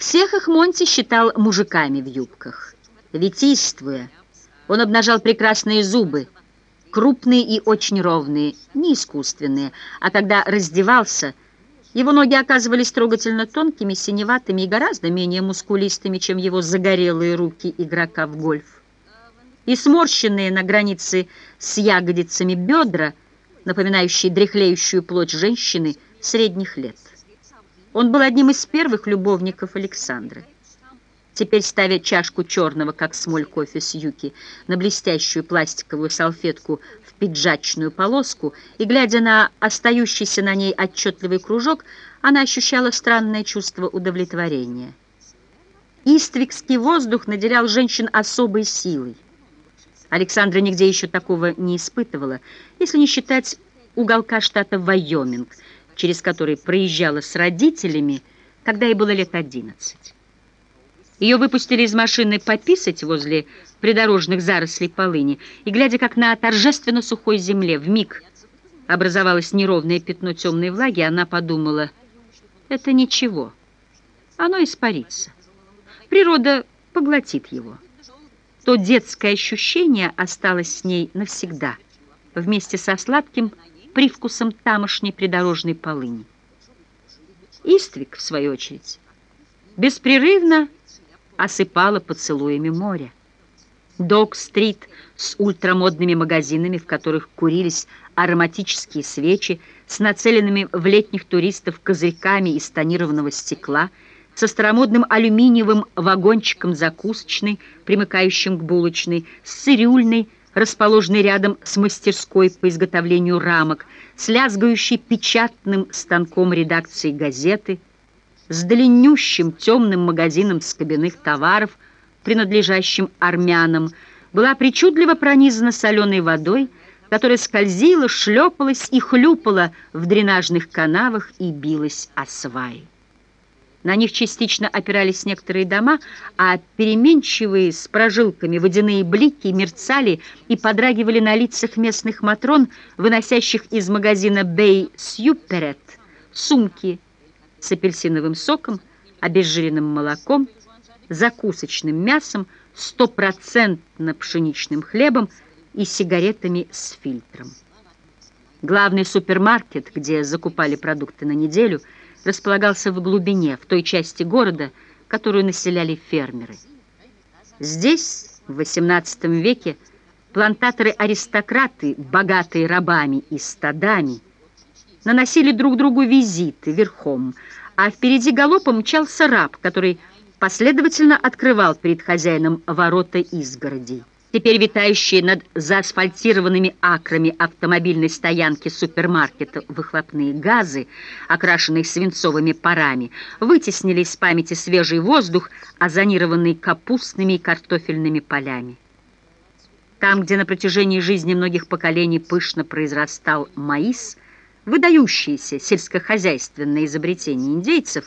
Всех их Монти считал мужиками в юбках. Витийствуя, он обнажал прекрасные зубы, крупные и очень ровные, не искусственные, а когда раздевался, его ноги оказывались трогательно тонкими, синеватыми и гораздо менее мускулистыми, чем его загорелые руки игрока в гольф. И сморщенные на границе с ягодицами бедра, напоминающие дряхлеющую плоть женщины средних лет. Он был одним из первых любовников Александры. Теперь, ставя чашку черного, как смоль кофе с юки, на блестящую пластиковую салфетку в пиджачную полоску и, глядя на остающийся на ней отчетливый кружок, она ощущала странное чувство удовлетворения. Иствикский воздух наделял женщин особой силой. Александра нигде еще такого не испытывала, если не считать уголка штата Вайоминг, через который проезжала с родителями, когда ей было лет одиннадцать. Ее выпустили из машины пописать возле придорожных зарослей полыни, и, глядя как на торжественно сухой земле, в миг образовалось неровное пятно темной влаги, она подумала, это ничего, оно испарится. Природа поглотит его. То детское ощущение осталось с ней навсегда, вместе со сладким привкусом тамошней придорожной полыни. Иствик, в свою очередь, беспрерывно осыпала поцелуями море. Док-стрит с ультрамодными магазинами, в которых курились ароматические свечи с нацеленными в летних туристов козырьками из тонированного стекла, со старомодным алюминиевым вагончиком закусочной, примыкающим к булочной, с цирюльной, расположенной рядом с мастерской по изготовлению рамок, с лязгающей печатным станком редакции газеты – с длиннющим темным магазином скобяных товаров, принадлежащим армянам, была причудливо пронизана соленой водой, которая скользила, шлепалась и хлюпала в дренажных канавах и билась о сваи. На них частично опирались некоторые дома, а переменчивые с прожилками водяные блики мерцали и подрагивали на лицах местных матрон, выносящих из магазина «Бэй Сьюперет» сумки, с апельсиновым соком, обезжиренным молоком, закусочным мясом, стопроцентно пшеничным хлебом и сигаретами с фильтром. Главный супермаркет, где закупали продукты на неделю, располагался в глубине, в той части города, которую населяли фермеры. Здесь, в XVIII веке, плантаторы-аристократы, богатые рабами и стадами, наносили друг другу визиты верхом, а впереди галопом мчался раб, который последовательно открывал перед хозяином ворота изгородей. Теперь витающие над заасфальтированными акрами автомобильной стоянки супермаркета выхлопные газы, окрашенные свинцовыми парами, вытеснили из памяти свежий воздух, озонированный капустными и картофельными полями. Там, где на протяжении жизни многих поколений пышно произрастал маис – выдающиеся сельскохозяйственные изобретения индейцев,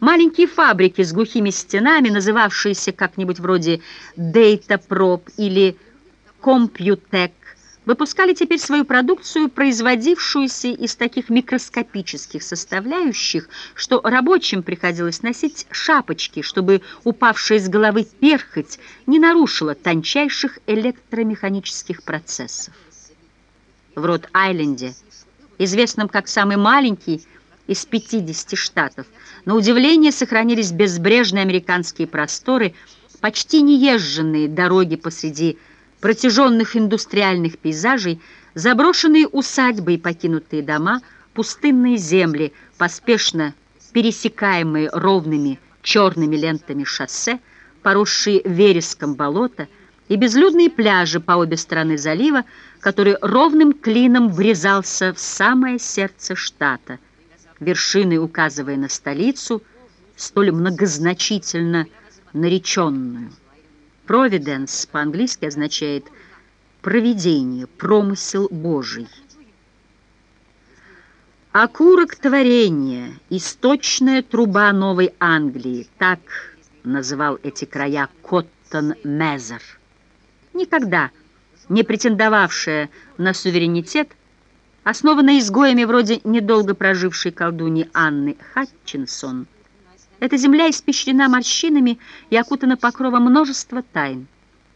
маленькие фабрики с глухими стенами, называвшиеся как-нибудь вроде «Дейтапроп» или «Компьютек», выпускали теперь свою продукцию, производившуюся из таких микроскопических составляющих, что рабочим приходилось носить шапочки, чтобы упавшая с головы перхоть не нарушила тончайших электромеханических процессов. В Рот-Айленде известном как самый маленький из 50 штатов, на удивление сохранились безбрежные американские просторы, почти неезженные дороги посреди протяженных индустриальных пейзажей, заброшенные усадьбы и покинутые дома, пустынные земли, поспешно пересекаемые ровными черными лентами шоссе, поросшие вереском болота и безлюдные пляжи по обе стороны залива, который ровным клином врезался в самое сердце штата, вершиной указывая на столицу, столь многозначительно нареченную. Провиденс по-английски означает «провидение», «промысел Божий». Окурок творения, источная труба Новой Англии, так называл эти края Коттон Мезер. Никогда не претендовавшая на суверенитет, основанная изгоями вроде недолго прожившей колдуни Анны Хатчинсон, Эта земля испещрена морщинами и окутана покровом множества тайн.